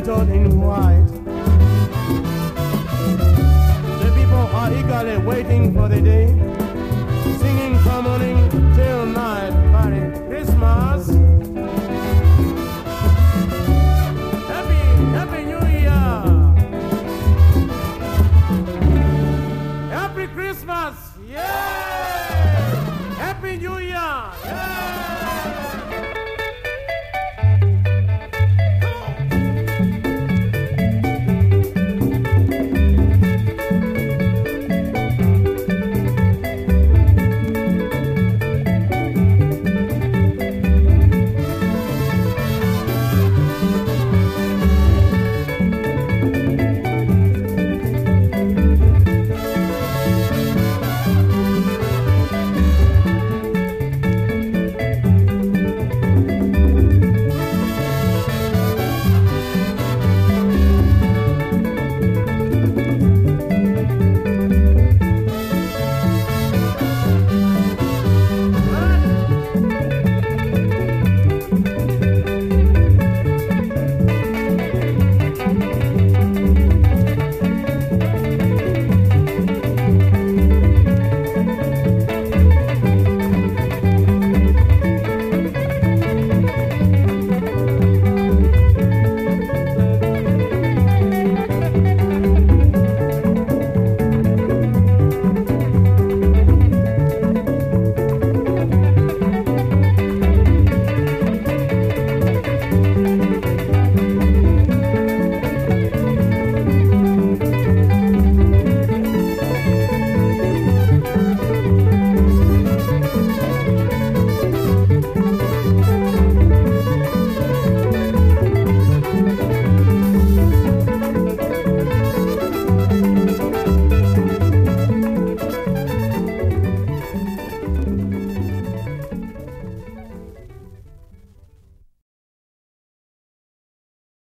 and all in white. The people are eagerly waiting for the day, singing from morning till night. Merry Christmas! Happy, Happy New Year! Happy Christmas! Yeah! Happy New Year! Yeah!